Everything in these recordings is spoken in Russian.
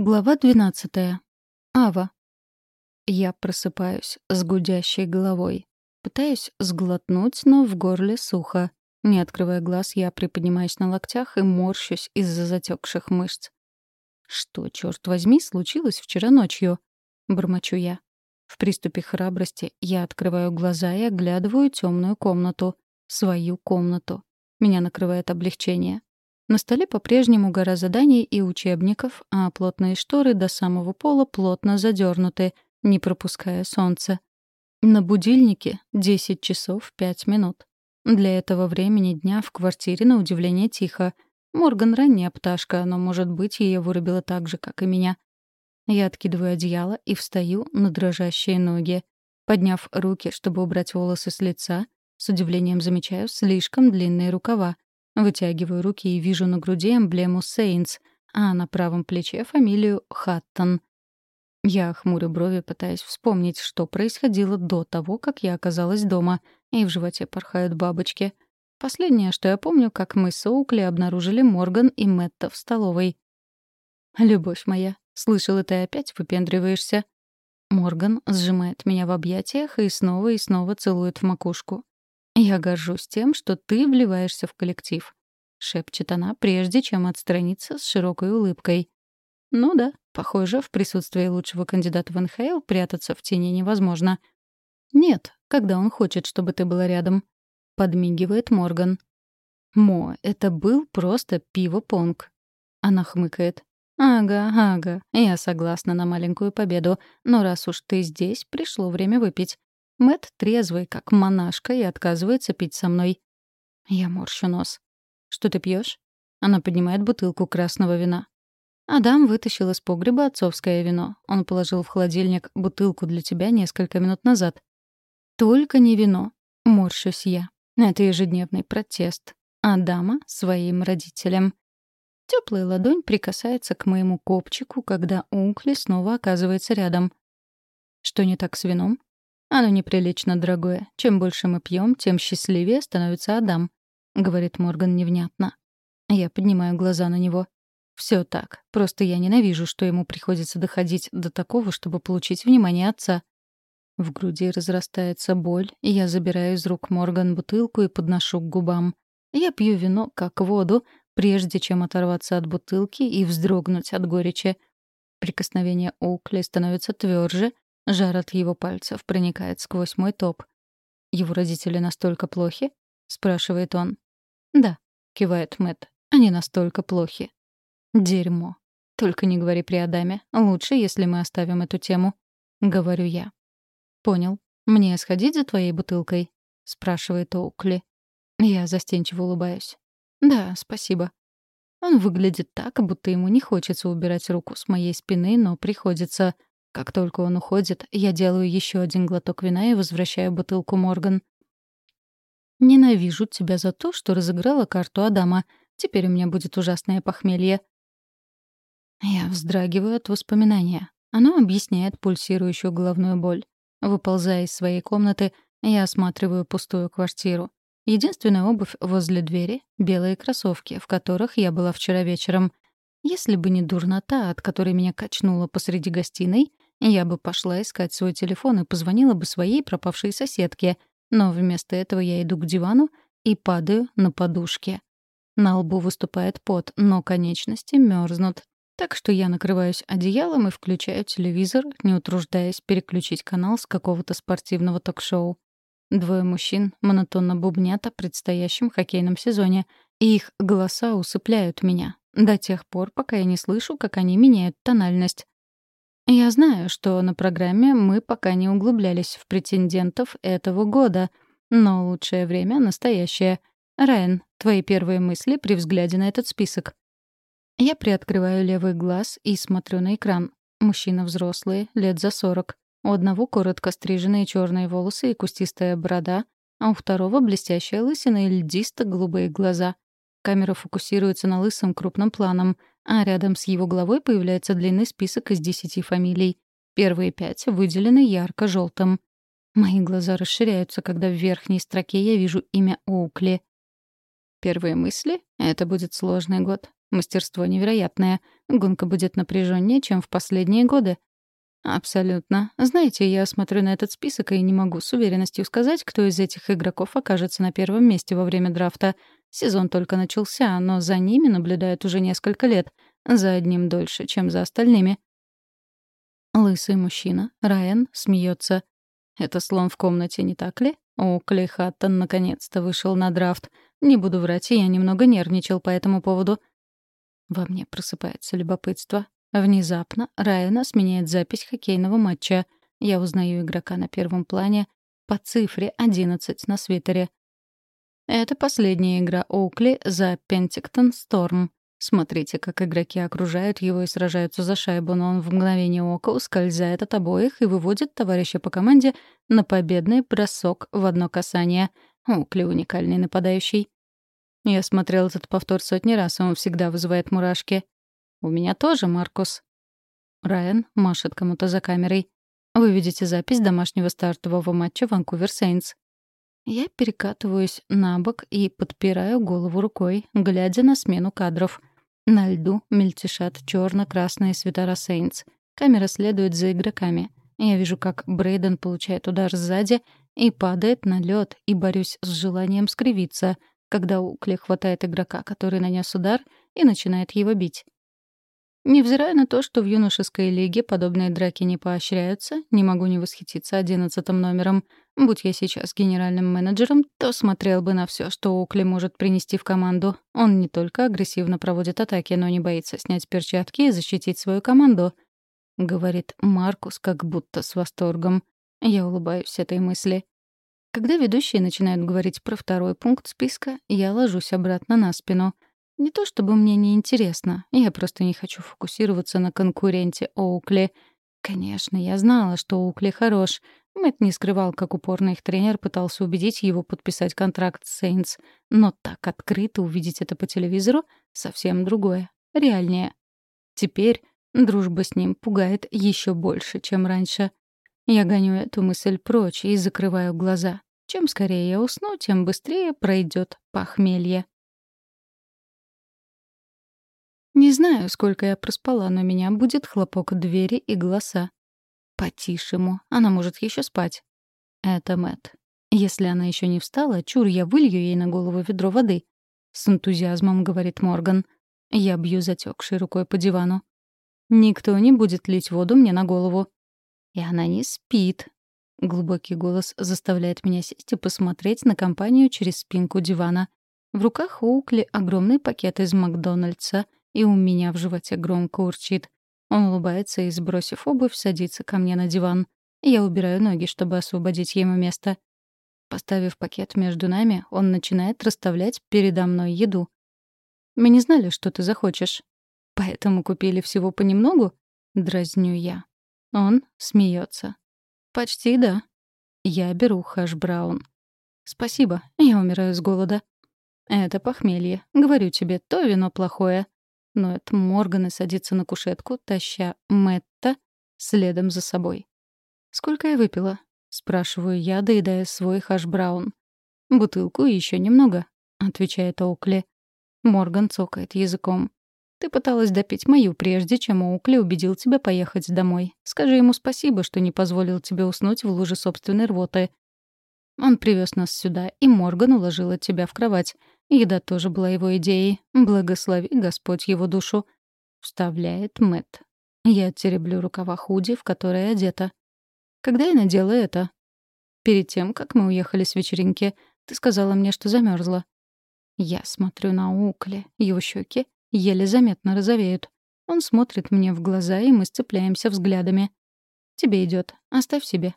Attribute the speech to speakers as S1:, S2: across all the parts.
S1: Глава 12. Ава. Я просыпаюсь с гудящей головой. Пытаюсь сглотнуть, но в горле сухо. Не открывая глаз, я приподнимаюсь на локтях и морщусь из-за затекших мышц. «Что, черт возьми, случилось вчера ночью?» — бормочу я. В приступе храбрости я открываю глаза и оглядываю темную комнату. Свою комнату. Меня накрывает облегчение. На столе по-прежнему гора заданий и учебников, а плотные шторы до самого пола плотно задернуты, не пропуская солнце. На будильнике 10 часов 5 минут. Для этого времени дня в квартире на удивление тихо. Морган ранняя пташка, но, может быть, ее вырубило так же, как и меня. Я откидываю одеяло и встаю на дрожащие ноги. Подняв руки, чтобы убрать волосы с лица, с удивлением замечаю слишком длинные рукава — Вытягиваю руки и вижу на груди эмблему Сейнс, а на правом плече фамилию Хаттон. Я хмурю брови, пытаясь вспомнить, что происходило до того, как я оказалась дома, и в животе порхают бабочки. Последнее, что я помню, как мы с Оукли обнаружили Морган и Мэтта в столовой. «Любовь моя, слышала, ты опять выпендриваешься?» Морган сжимает меня в объятиях и снова и снова целует в макушку. «Я горжусь тем, что ты вливаешься в коллектив», — шепчет она, прежде чем отстраниться с широкой улыбкой. «Ну да, похоже, в присутствии лучшего кандидата в НХЛ прятаться в тени невозможно». «Нет, когда он хочет, чтобы ты была рядом», — подмигивает Морган. «Мо, это был просто пиво-понг». Она хмыкает. «Ага, ага, я согласна на маленькую победу, но раз уж ты здесь, пришло время выпить. Мэт трезвый, как монашка, и отказывается пить со мной. Я морщу нос. «Что ты пьешь? Она поднимает бутылку красного вина. Адам вытащил из погреба отцовское вино. Он положил в холодильник бутылку для тебя несколько минут назад. «Только не вино», — морщусь я. Это ежедневный протест. Адама своим родителям. Теплая ладонь прикасается к моему копчику, когда Ункли снова оказывается рядом. Что не так с вином? «Оно неприлично дорогое. Чем больше мы пьем, тем счастливее становится Адам», — говорит Морган невнятно. Я поднимаю глаза на него. Все так. Просто я ненавижу, что ему приходится доходить до такого, чтобы получить внимание отца. В груди разрастается боль, и я забираю из рук Морган бутылку и подношу к губам. Я пью вино, как воду, прежде чем оторваться от бутылки и вздрогнуть от горечи. Прикосновение Оукли становится тверже, Жар от его пальцев проникает сквозь мой топ. «Его родители настолько плохи?» — спрашивает он. «Да», — кивает Мэтт. «Они настолько плохи». «Дерьмо. Только не говори при Адаме. Лучше, если мы оставим эту тему», — говорю я. «Понял. Мне сходить за твоей бутылкой?» — спрашивает Оукли. Я застенчиво улыбаюсь. «Да, спасибо». Он выглядит так, будто ему не хочется убирать руку с моей спины, но приходится... Как только он уходит, я делаю еще один глоток вина и возвращаю бутылку Морган. «Ненавижу тебя за то, что разыграла карту Адама. Теперь у меня будет ужасное похмелье». Я вздрагиваю от воспоминания. Оно объясняет пульсирующую головную боль. Выползая из своей комнаты, я осматриваю пустую квартиру. Единственная обувь возле двери — белые кроссовки, в которых я была вчера вечером. Если бы не дурнота, от которой меня качнуло посреди гостиной, я бы пошла искать свой телефон и позвонила бы своей пропавшей соседке, но вместо этого я иду к дивану и падаю на подушке. На лбу выступает пот, но конечности мерзнут. Так что я накрываюсь одеялом и включаю телевизор, не утруждаясь переключить канал с какого-то спортивного ток-шоу. Двое мужчин монотонно бубнят о предстоящем хоккейном сезоне, и их голоса усыпляют меня до тех пор, пока я не слышу, как они меняют тональность. Я знаю, что на программе мы пока не углублялись в претендентов этого года, но лучшее время — настоящее. Райан, твои первые мысли при взгляде на этот список? Я приоткрываю левый глаз и смотрю на экран. Мужчина взрослый, лет за сорок. У одного коротко стриженные черные волосы и кустистая борода, а у второго блестящая лысина и льдисто-голубые глаза. Камера фокусируется на лысом крупным планом, а рядом с его головой появляется длинный список из десяти фамилий. Первые пять выделены ярко-желтым. Мои глаза расширяются, когда в верхней строке я вижу имя Оукли. Первые мысли — это будет сложный год. Мастерство невероятное. Гонка будет напряженнее, чем в последние годы. Абсолютно. Знаете, я смотрю на этот список и не могу с уверенностью сказать, кто из этих игроков окажется на первом месте во время драфта. Сезон только начался, но за ними наблюдают уже несколько лет. За одним дольше, чем за остальными. Лысый мужчина, Райан, смеется. Это слон в комнате, не так ли? О, Клей Хаттон наконец-то вышел на драфт. Не буду врать, я немного нервничал по этому поводу. Во мне просыпается любопытство. Внезапно Райана сменяет запись хоккейного матча. Я узнаю игрока на первом плане по цифре 11 на свитере. Это последняя игра Оукли за Пентиктон Сторм. Смотрите, как игроки окружают его и сражаются за шайбу, но он в мгновение ока ускользает от обоих и выводит товарища по команде на победный бросок в одно касание. Оукли — уникальный нападающий. Я смотрел этот повтор сотни раз, и он всегда вызывает мурашки. «У меня тоже, Маркус». Райан машет кому-то за камерой. Вы видите запись домашнего стартового матча Ванкувер Сейнс. Я перекатываюсь на бок и подпираю голову рукой, глядя на смену кадров. На льду мельтешат черно красные свитера Сейнс. Камера следует за игроками. Я вижу, как Брейден получает удар сзади и падает на лед, и борюсь с желанием скривиться, когда Укли хватает игрока, который нанес удар, и начинает его бить. Невзирая на то, что в юношеской лиге подобные драки не поощряются, не могу не восхититься одиннадцатым номером. Будь я сейчас генеральным менеджером, то смотрел бы на все, что Укли может принести в команду. Он не только агрессивно проводит атаки, но не боится снять перчатки и защитить свою команду. Говорит Маркус как будто с восторгом. Я улыбаюсь этой мысли. Когда ведущие начинают говорить про второй пункт списка, я ложусь обратно на спину — не то чтобы мне не интересно, я просто не хочу фокусироваться на конкуренте Оукли. Конечно, я знала, что Оукли хорош. Мэтт не скрывал, как упорно их тренер пытался убедить его подписать контракт с Сейнс. Но так открыто увидеть это по телевизору — совсем другое, реальнее. Теперь дружба с ним пугает еще больше, чем раньше. Я гоню эту мысль прочь и закрываю глаза. Чем скорее я усну, тем быстрее пройдет похмелье. Не знаю, сколько я проспала, но меня будет хлопок двери и голоса. Потише ему, она может еще спать. Это Мэт. Если она еще не встала, чур, я вылью ей на голову ведро воды. С энтузиазмом говорит Морган. Я бью затекшей рукой по дивану. Никто не будет лить воду мне на голову. И она не спит. Глубокий голос заставляет меня сесть и посмотреть на компанию через спинку дивана. В руках Оукли огромный пакет из Макдональдса — и у меня в животе громко урчит. Он улыбается и, сбросив обувь, садится ко мне на диван. Я убираю ноги, чтобы освободить ему место. Поставив пакет между нами, он начинает расставлять передо мной еду. «Мы не знали, что ты захочешь. Поэтому купили всего понемногу?» — дразню я. Он смеется. «Почти да. Я беру хэш-браун. Спасибо, я умираю с голода. Это похмелье. Говорю тебе, то вино плохое ноет Морган и садится на кушетку, таща Мэтта следом за собой. «Сколько я выпила?» — спрашиваю я, доедая свой хаш-браун. «Бутылку еще немного», — отвечает Оукли. Морган цокает языком. «Ты пыталась допить мою, прежде чем Оукли убедил тебя поехать домой. Скажи ему спасибо, что не позволил тебе уснуть в луже собственной рвоты. Он привез нас сюда, и Морган уложила тебя в кровать. Еда тоже была его идеей. Благослови Господь его душу. Вставляет Мэт. Я тереблю рукава худи, в которой одета. Когда я надела это? Перед тем, как мы уехали с вечеринки, ты сказала мне, что замерзла. Я смотрю на Укли. Его щеки еле заметно розовеют. Он смотрит мне в глаза, и мы сцепляемся взглядами. «Тебе идет. Оставь себе».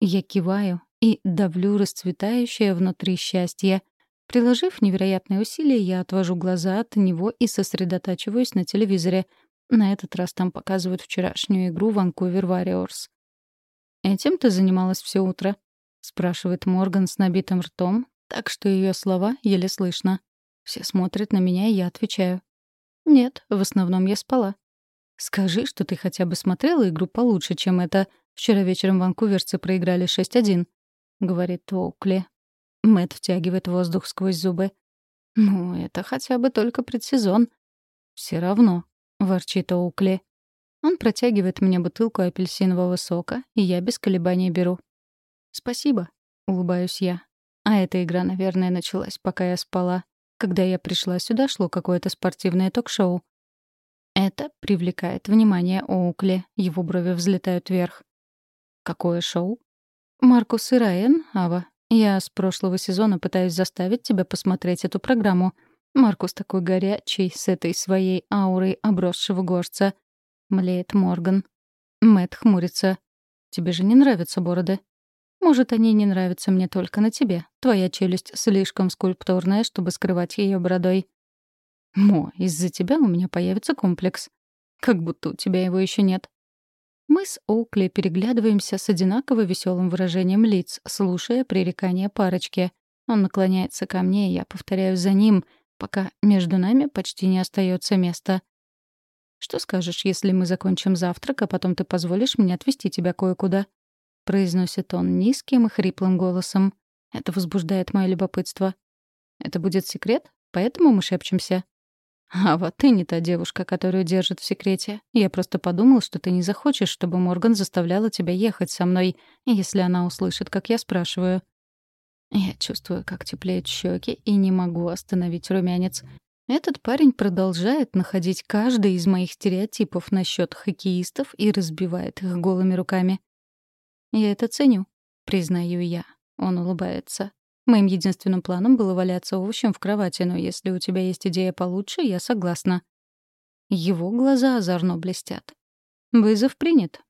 S1: Я киваю и давлю расцветающее внутри счастье — Приложив невероятные усилия, я отвожу глаза от него и сосредотачиваюсь на телевизоре. На этот раз там показывают вчерашнюю игру Ванкувер Warriors. «Этим ты занималась все утро?» — спрашивает Морган с набитым ртом, так что ее слова еле слышно. Все смотрят на меня, и я отвечаю. «Нет, в основном я спала». «Скажи, что ты хотя бы смотрела игру получше, чем это. Вчера вечером ванкуверцы проиграли 6-1», — говорит Оукли, Мэт втягивает воздух сквозь зубы. «Ну, это хотя бы только предсезон». «Все равно», — ворчит Оукли. Он протягивает мне бутылку апельсинового сока, и я без колебаний беру. «Спасибо», — улыбаюсь я. А эта игра, наверное, началась, пока я спала. Когда я пришла сюда, шло какое-то спортивное ток-шоу. Это привлекает внимание Оукли, его брови взлетают вверх. «Какое шоу?» «Маркус и Райан, Ава. Я с прошлого сезона пытаюсь заставить тебя посмотреть эту программу. Маркус такой горячий, с этой своей аурой обросшего горца. Млеет Морган. Мэт хмурится. Тебе же не нравятся бороды? Может, они не нравятся мне только на тебе. Твоя челюсть слишком скульптурная, чтобы скрывать ее бородой. Мо, из-за тебя у меня появится комплекс. Как будто у тебя его еще нет. Мы с Оукли переглядываемся с одинаково веселым выражением лиц, слушая пререкания парочки. Он наклоняется ко мне, и я повторяю за ним, пока между нами почти не остается места. «Что скажешь, если мы закончим завтрак, а потом ты позволишь мне отвезти тебя кое-куда?» — произносит он низким и хриплым голосом. Это возбуждает мое любопытство. «Это будет секрет? Поэтому мы шепчемся?» «А вот ты не та девушка, которую держат в секрете. Я просто подумал, что ты не захочешь, чтобы Морган заставляла тебя ехать со мной, если она услышит, как я спрашиваю». Я чувствую, как теплеют щеки, и не могу остановить румянец. Этот парень продолжает находить каждый из моих стереотипов насчет хоккеистов и разбивает их голыми руками. «Я это ценю», — признаю я. Он улыбается. Моим единственным планом было валяться овощем в кровати, но если у тебя есть идея получше, я согласна. Его глаза озорно блестят. «Вызов принят.